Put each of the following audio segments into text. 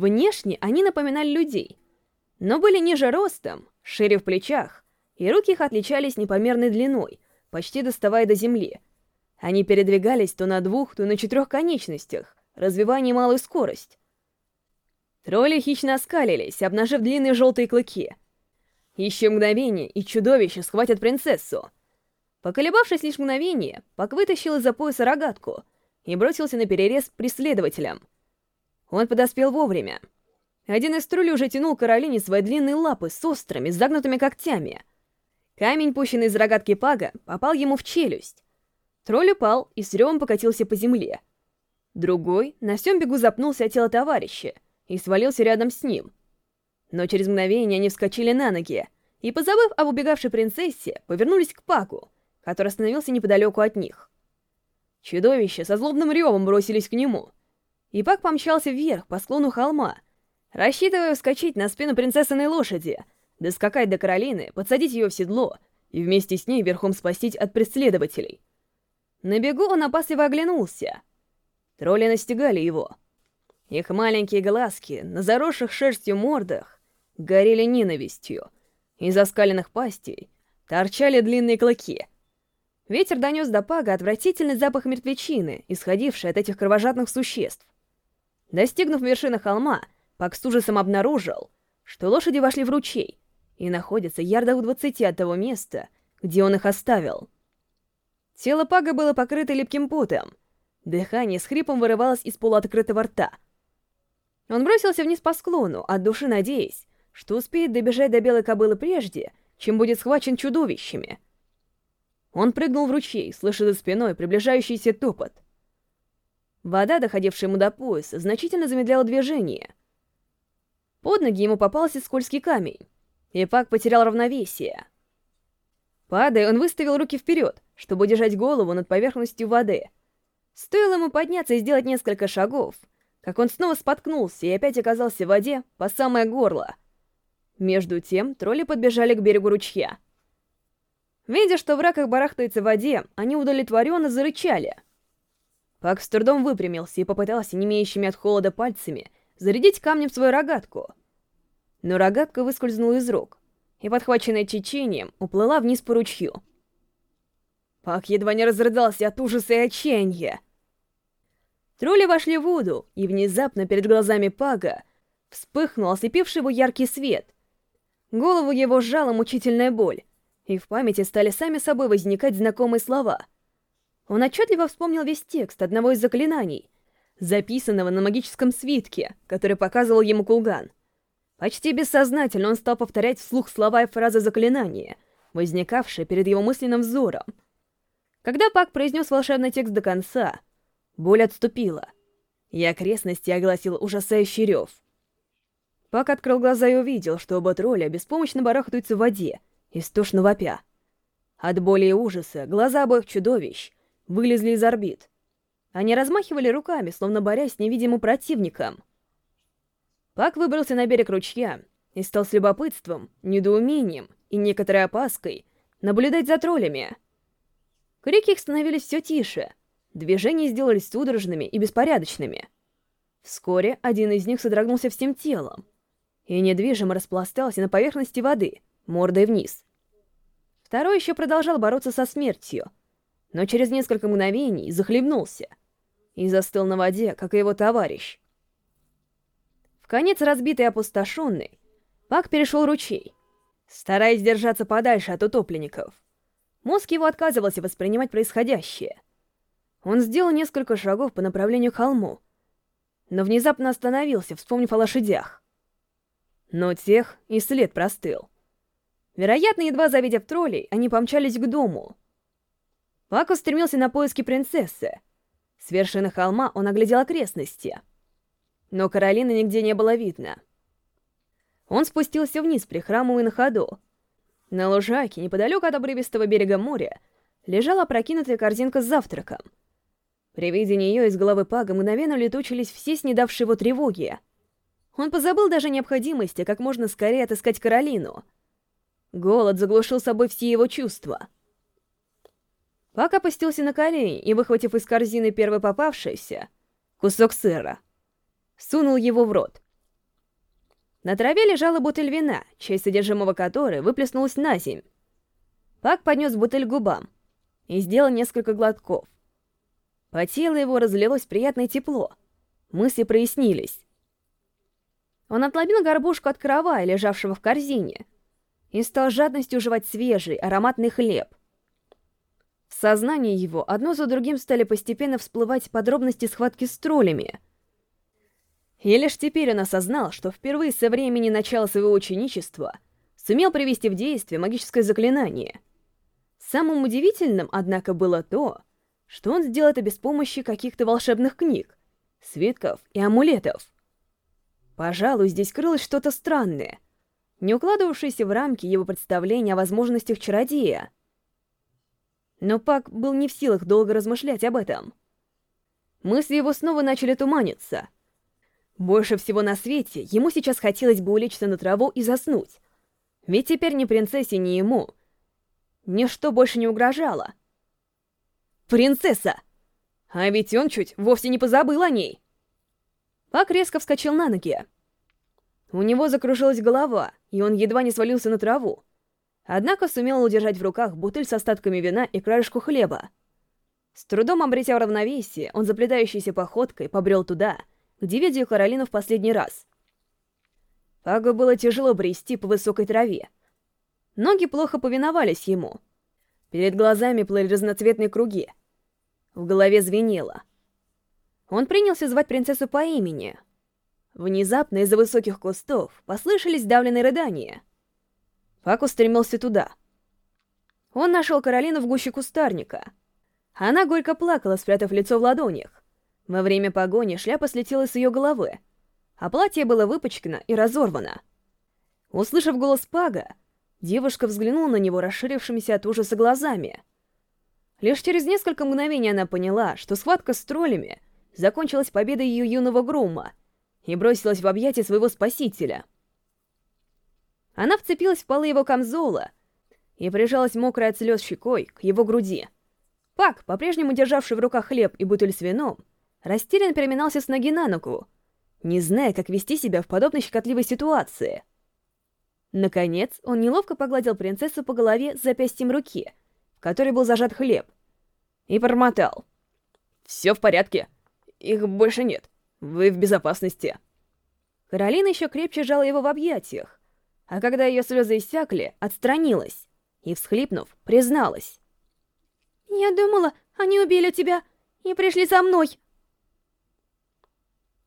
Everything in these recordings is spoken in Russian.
Внешне они напоминали людей, но были ниже ростом, шире в плечах, и руки их отличались непомерной длиной, почти доставая до земли. Они передвигались то на двух, то на четырех конечностях, развивая немалую скорость. Тролли хищно оскалились, обнажив длинные желтые клыки. Еще мгновение, и чудовище схватит принцессу. Поколебавшись лишь мгновение, Пак вытащил из-за пояса рогатку и бросился на перерез преследователям. Он подоспел вовремя. Один из троллей уже тянул Каролине свои длинные лапы с острыми, загнутыми когтями. Камень, пущенный из рогатки Пага, попал ему в челюсть. Тролль упал и с ревом покатился по земле. Другой на всем бегу запнулся от тела товарища и свалился рядом с ним. Но через мгновение они вскочили на ноги и, позабыв об убегавшей принцессе, повернулись к Паку, который остановился неподалеку от них. Чудовища со злобным ревом бросились к нему. И Пак помчался вверх по склону холма, рассчитывая вскочить на спину принцессиной лошади, доскакать до Каролины, подсадить ее в седло и вместе с ней верхом спастить от преследователей. На бегу он опасливо оглянулся. Тролли настигали его. Их маленькие глазки на заросших шерстью мордах горели ненавистью. Из оскаленных пастей торчали длинные клыки — Ветер донес до Пага отвратительный запах мертвечины, исходивший от этих кровожадных существ. Достигнув вершины холма, Паг с ужасом обнаружил, что лошади вошли в ручей и находятся ярдах в двадцати от того места, где он их оставил. Тело Пага было покрыто липким потом. Дыхание с хрипом вырывалось из полуоткрытого рта. Он бросился вниз по склону, от души надеясь, что успеет добежать до белой кобылы прежде, чем будет схвачен чудовищами — он прыгнул в ручей, слыша за спиной приближающийся топот. Вода, доходившая ему до пояса, значительно замедляла движение. Под ноги ему попался скользкий камень, и Пак потерял равновесие. Падая, он выставил руки вперед, чтобы держать голову над поверхностью воды. Стоило ему подняться и сделать несколько шагов, как он снова споткнулся и опять оказался в воде по самое горло. Между тем тролли подбежали к берегу ручья — Видя, что враг их барахтается в воде, они удовлетворенно зарычали. Пак с трудом выпрямился и попытался, не имеющими от холода пальцами, зарядить камнем свою рогатку. Но рогатка выскользнула из рук, и, подхваченная течением, уплыла вниз по ручью. Пак едва не разрыдался от ужаса и отчаяния. Тролли вошли в воду, и внезапно перед глазами Пага вспыхнул ослепивший его яркий свет. Голову его сжала мучительная боль, и в памяти стали сами собой возникать знакомые слова. Он отчетливо вспомнил весь текст одного из заклинаний, записанного на магическом свитке, который показывал ему Кулган. Почти бессознательно он стал повторять вслух слова и фразы заклинания, возникавшие перед его мысленным взором. Когда Пак произнес волшебный текст до конца, боль отступила, и окрестности огласил ужасающий рев. Пак открыл глаза и увидел, что оба тролля беспомощно барахтаются в воде, истошно вопя. От боли и ужаса глаза обоих чудовищ вылезли из орбит. Они размахивали руками, словно борясь с невидимым противником. Пак выбрался на берег ручья и стал с любопытством, недоумением и некоторой опаской наблюдать за троллями. Крики их становились все тише, движения сделались судорожными и беспорядочными. Вскоре один из них содрогнулся всем телом и недвижимо распластался на поверхности воды — мордой вниз. Второй еще продолжал бороться со смертью, но через несколько мгновений захлебнулся и застыл на воде, как и его товарищ. В конец разбитый и опустошенный, Пак перешел ручей, стараясь держаться подальше от утопленников. Мозг его отказывался воспринимать происходящее. Он сделал несколько шагов по направлению к холму, но внезапно остановился, вспомнив о лошадях. Но тех и след простыл. Вероятно, едва завидев троллей, они помчались к дому. Пак устремился на поиски принцессы. С вершины холма он оглядел окрестности. Но Каролины нигде не было видно. Он спустился вниз, прихрамывая на ходу. На лужайке, неподалеку от обрывистого берега моря, лежала опрокинутая корзинка с завтраком. При виде нее из головы Пага мгновенно летучились все снедавшие его тревоги. Он позабыл даже необходимости как можно скорее отыскать Каролину — Голод заглушил собой все его чувства. Пак опустился на колени и, выхватив из корзины первый попавшийся, кусок сыра, сунул его в рот. На траве лежала бутыль вина, часть содержимого которой выплеснулась на земь. Пак поднес бутыль к губам и сделал несколько глотков. По телу его разлилось приятное тепло. Мысли прояснились. Он отломил горбушку от каравая, лежавшего в корзине, и стал жадностью жевать свежий, ароматный хлеб. В сознании его одно за другим стали постепенно всплывать подробности схватки с троллями. И лишь теперь он осознал, что впервые со времени начала своего ученичества сумел привести в действие магическое заклинание. Самым удивительным, однако, было то, что он сделал это без помощи каких-то волшебных книг, свитков и амулетов. Пожалуй, здесь крылось что-то странное — не укладывавшийся в рамки его представления о возможностях чародея. Но Пак был не в силах долго размышлять об этом. Мысли его снова начали туманиться. Больше всего на свете ему сейчас хотелось бы улечься на траву и заснуть. Ведь теперь ни принцессе, ни ему ничто больше не угрожало. «Принцесса!» А ведь он чуть вовсе не позабыл о ней. Пак резко вскочил на ноги. У него закружилась голова, и он едва не свалился на траву. Однако сумел удержать в руках бутыль с остатками вина и краешку хлеба. С трудом обретя равновесие, он заплетающейся походкой побрел туда, где видел Каролину в последний раз. Пагу было тяжело брести по высокой траве. Ноги плохо повиновались ему. Перед глазами плыли разноцветные круги. В голове звенело. Он принялся звать принцессу по имени — Внезапно из-за высоких кустов послышались давленные рыдания. Пак устремился туда. Он нашел Каролину в гуще кустарника. Она горько плакала, спрятав лицо в ладонях. Во время погони шляпа слетела с ее головы, а платье было выпачкано и разорвано. Услышав голос Пага, девушка взглянула на него расширившимися от ужаса глазами. Лишь через несколько мгновений она поняла, что схватка с троллями закончилась победой ее юного грума — и бросилась в объятия своего спасителя. Она вцепилась в полы его камзола и прижалась мокрой от слез щекой к его груди. Пак, по-прежнему державший в руках хлеб и бутыль с вином, растерянно переминался с ноги на ногу, не зная, как вести себя в подобной щекотливой ситуации. Наконец, он неловко погладил принцессу по голове с запястьем руки, в которой был зажат хлеб, и промотал. «Все в порядке. Их больше нет. Вы в безопасности. Каролина еще крепче жала его в объятиях, а когда ее слезы иссякли, отстранилась и, всхлипнув, призналась. «Я думала, они убили тебя и пришли за мной!»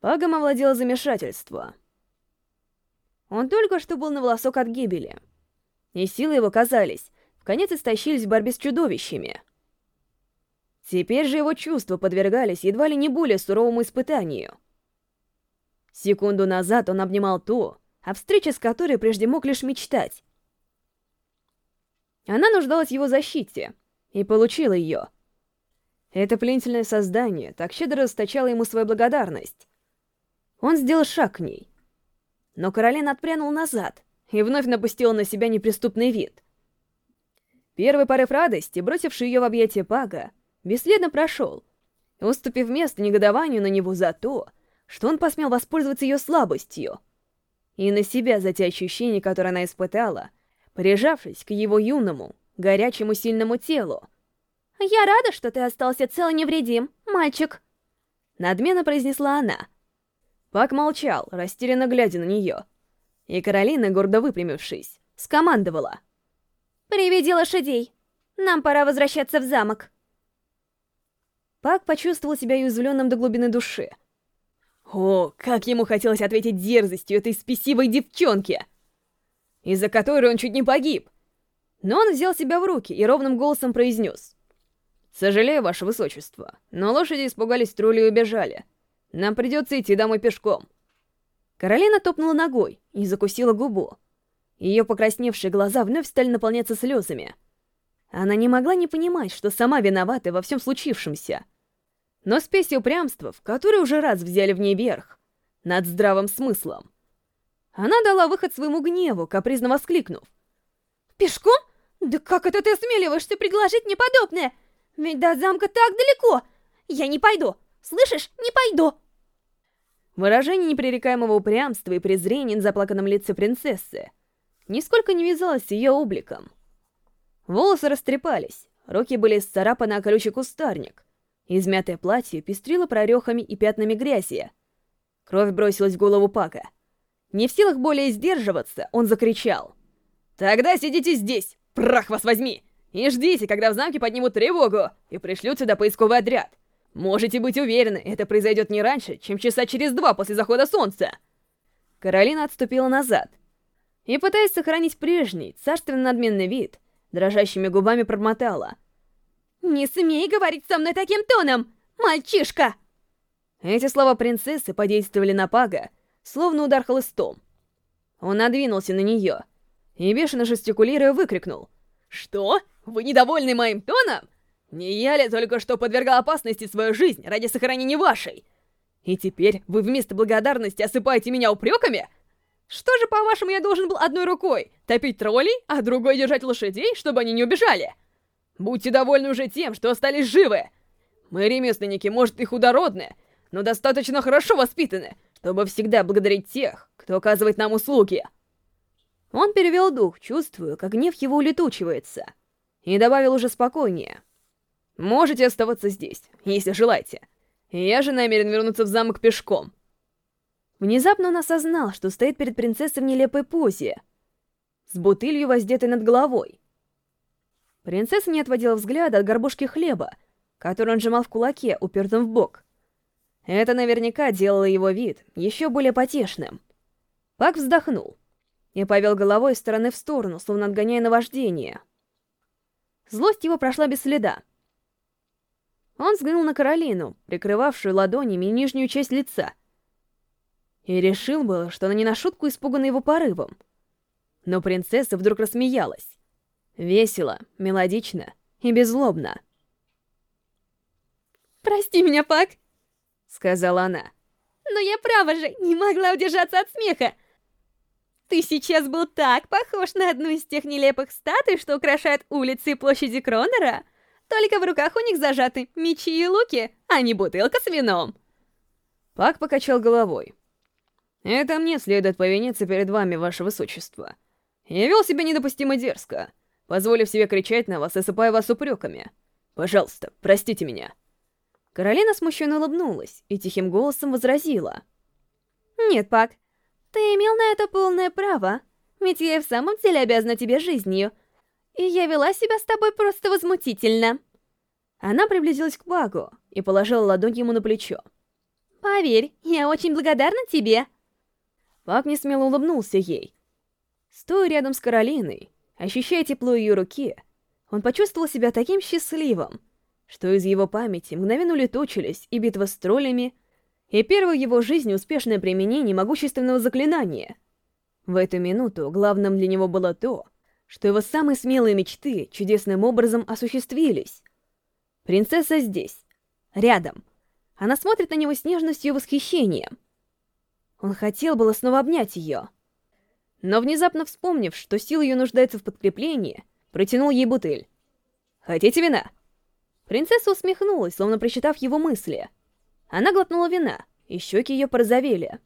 Пагом овладело замешательство. Он только что был на волосок от гибели, и силы его, казались, в конец истощились в борьбе с чудовищами. Теперь же его чувства подвергались едва ли не более суровому испытанию. Секунду назад он обнимал ту, о встрече с которой прежде мог лишь мечтать. Она нуждалась в его защите, и получила ее. Это пленительное создание так щедро расточало ему свою благодарность. Он сделал шаг к ней. Но Каролин отпрянул назад и вновь напустил на себя неприступный вид. Первый порыв радости, бросивший ее в объятия Пага, бесследно прошел, уступив место негодованию на него за то, что он посмел воспользоваться ее слабостью. И на себя за те ощущения, которые она испытала, прижавшись к его юному, горячему сильному телу. «Я рада, что ты остался цел и невредим, мальчик!» Надменно произнесла она. Пак молчал, растерянно глядя на нее. И Каролина, гордо выпрямившись, скомандовала. «Приведи лошадей. Нам пора возвращаться в замок». Пак почувствовал себя уязвленным до глубины души. О, как ему хотелось ответить дерзостью этой спесивой девчонки, из-за которой он чуть не погиб. Но он взял себя в руки и ровным голосом произнес. «Сожалею, ваше высочество, но лошади испугались тролли и убежали. Нам придется идти домой пешком». Каролина топнула ногой и закусила губу. Ее покрасневшие глаза вновь стали наполняться слезами. Она не могла не понимать, что сама виновата во всем случившемся. Но спесь упрямства, в которой уже раз взяли в ней верх, над здравым смыслом. Она дала выход своему гневу, капризно воскликнув. «Пешком? Да как это ты осмеливаешься предложить мне подобное? Ведь до замка так далеко! Я не пойду! Слышишь, не пойду!» Выражение непререкаемого упрямства и презрения на заплаканном лице принцессы нисколько не вязалось с ее обликом. Волосы растрепались, руки были сцарапаны о колючий кустарник, измятое платье пестрило прорехами и пятнами грязи. Кровь бросилась в голову Пака. Не в силах более сдерживаться, он закричал. «Тогда сидите здесь, прах вас возьми, и ждите, когда в замке поднимут тревогу и пришлют сюда поисковый отряд. Можете быть уверены, это произойдет не раньше, чем часа через два после захода солнца. Каролина отступила назад. И, пытаясь сохранить прежний, царственно-надменный вид, дрожащими губами промотала. «Не смей говорить со мной таким тоном, мальчишка!» Эти слова принцессы подействовали на Пага, словно удар хлыстом. Он надвинулся на нее и, бешено жестикулируя, выкрикнул. «Что? Вы недовольны моим тоном? Не я ли только что подвергал опасности свою жизнь ради сохранения вашей? И теперь вы вместо благодарности осыпаете меня упреками? Что же, по-вашему, я должен был одной рукой топить троллей, а другой держать лошадей, чтобы они не убежали? Будьте довольны уже тем, что остались живы. Мы ремесленники, может, и худородные, но достаточно хорошо воспитаны, чтобы всегда благодарить тех, кто оказывает нам услуги. Он перевел дух, чувствуя, как гнев его улетучивается, и добавил уже спокойнее. Можете оставаться здесь, если желаете. Я же намерен вернуться в замок пешком. Внезапно он осознал, что стоит перед принцессой в нелепой позе, с бутылью воздетой над головой. Принцесса не отводила взгляда от горбушки хлеба, который он сжимал в кулаке, упертым в бок. Это наверняка делало его вид еще более потешным. Пак вздохнул и повел головой из стороны в сторону, словно отгоняя наваждение. Злость его прошла без следа. Он взглянул на Каролину, прикрывавшую ладонями нижнюю часть лица, и решил было, что она не на шутку испугана его порывом. Но принцесса вдруг рассмеялась. Весело, мелодично и беззлобно. «Прости меня, Пак!» — сказала она. «Но я, право же, не могла удержаться от смеха! Ты сейчас был так похож на одну из тех нелепых статуй, что украшают улицы и площади Кронера!» Только в руках у них зажаты мечи и луки, а не бутылка с вином. Пак покачал головой. Это мне следует повиниться перед вами, ваше высочество. Я вел себя недопустимо дерзко, позволив себе кричать на вас и сыпая вас упреками. Пожалуйста, простите меня. Каролина смущенно улыбнулась и тихим голосом возразила. «Нет, Пак, ты имел на это полное право, ведь я и в самом деле обязана тебе жизнью, и я вела себя с тобой просто возмутительно. Она приблизилась к Багу и положила ладонь ему на плечо. «Поверь, я очень благодарна тебе!» Пак несмело улыбнулся ей. Стоя рядом с Каролиной, ощущая тепло ее руки, он почувствовал себя таким счастливым, что из его памяти мгновенно улетучились и битва с троллями, и первое в его жизни успешное применение могущественного заклинания. В эту минуту главным для него было то, что его самые смелые мечты чудесным образом осуществились. Принцесса здесь, рядом. Она смотрит на него с нежностью и восхищением. Он хотел было снова обнять ее. Но внезапно вспомнив, что сила ее нуждается в подкреплении, протянул ей бутыль. «Хотите вина?» Принцесса усмехнулась, словно прочитав его мысли. Она глотнула вина, и щеки ее порозовели.